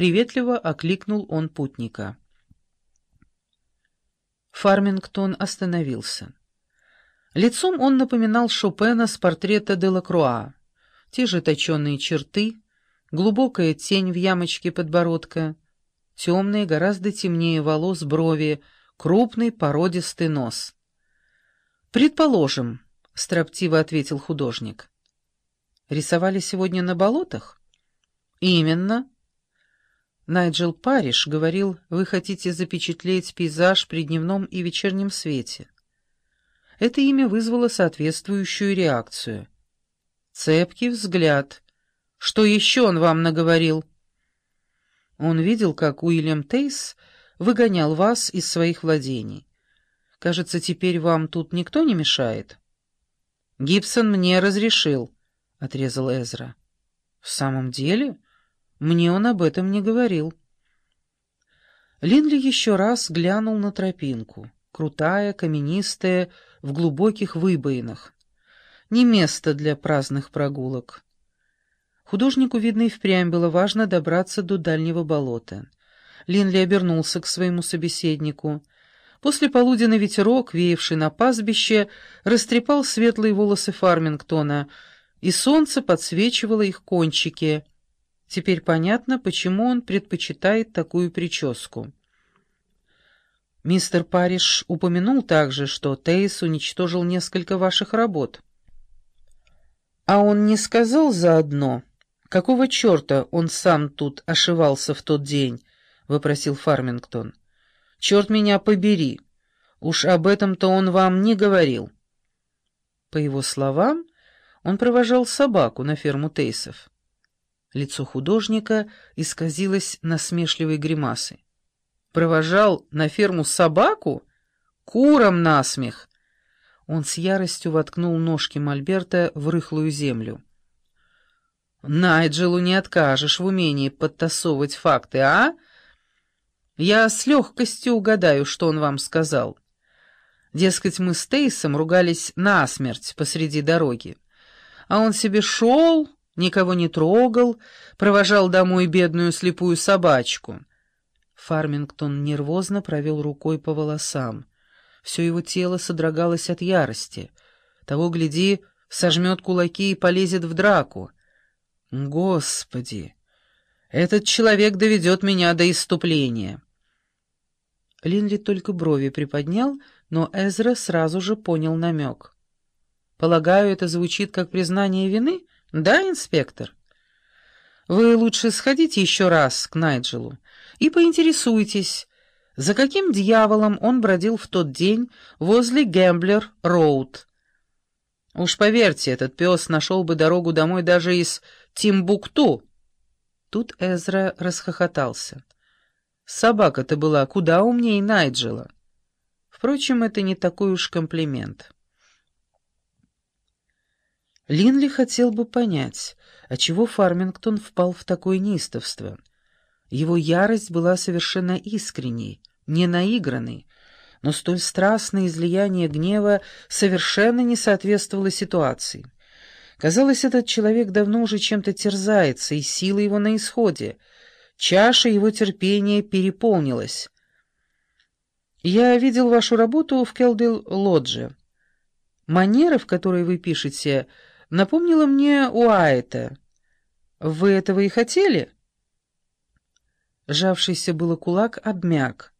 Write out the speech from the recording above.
приветливо окликнул он путника. Фармингтон остановился. Лицом он напоминал Шопена с портрета Делакруа. Те же точенные черты, глубокая тень в ямочке подбородка, темные, гораздо темнее волос брови, крупный породистый нос. «Предположим», — строптиво ответил художник. «Рисовали сегодня на болотах?» «Именно». Найджел Париш говорил, вы хотите запечатлеть пейзаж при дневном и вечернем свете. Это имя вызвало соответствующую реакцию. Цепкий взгляд. Что еще он вам наговорил? Он видел, как Уильям Тейс выгонял вас из своих владений. Кажется, теперь вам тут никто не мешает? Гибсон мне разрешил, — отрезал Эзра. В самом деле? Мне он об этом не говорил. Линли еще раз глянул на тропинку. Крутая, каменистая, в глубоких выбоинах. Не место для праздных прогулок. Художнику, видно, и впрямь было важно добраться до дальнего болота. Линли обернулся к своему собеседнику. После полуденный ветерок, веявший на пастбище, растрепал светлые волосы Фармингтона, и солнце подсвечивало их кончики. Теперь понятно, почему он предпочитает такую прическу. Мистер Париш упомянул также, что Тейс уничтожил несколько ваших работ. А он не сказал заодно, какого черта он сам тут ошивался в тот день, — вопросил Фармингтон. Черт меня побери, уж об этом-то он вам не говорил. По его словам, он провожал собаку на ферму Тейсов. Лицо художника исказилось насмешливой гримасой. Провожал на ферму собаку? Куром насмех!» Он с яростью воткнул ножки Мольберта в рыхлую землю. «Найджелу не откажешь в умении подтасовывать факты, а? Я с легкостью угадаю, что он вам сказал. Дескать, мы с Тейсом ругались насмерть посреди дороги. А он себе шел, никого не трогал, провожал домой бедную слепую собачку». Фармингтон нервозно провел рукой по волосам. Все его тело содрогалось от ярости. Того, гляди, сожмет кулаки и полезет в драку. Господи! Этот человек доведет меня до иступления. Линли только брови приподнял, но Эзра сразу же понял намек. «Полагаю, это звучит как признание вины? Да, инспектор?» «Вы лучше сходите еще раз к Найджелу и поинтересуйтесь, за каким дьяволом он бродил в тот день возле Гэмблер-Роуд. Уж поверьте, этот пес нашел бы дорогу домой даже из Тимбукту. Тут Эзра расхохотался. Собака-то была куда умнее Найджела. Впрочем, это не такой уж комплимент. Линли хотел бы понять, отчего Фармингтон впал в такое неистовство — его ярость была совершенно искренней, не наигранной, но столь страстное излияние гнева совершенно не соответствовало ситуации. Казалось, этот человек давно уже чем-то терзается, и сила его на исходе. Чаша его терпения переполнилась. «Я видел вашу работу в Келдил-Лодже. Манера, в которой вы пишете, напомнила мне Уайта. Вы этого и хотели?» Сжавшийся было кулак обмяк.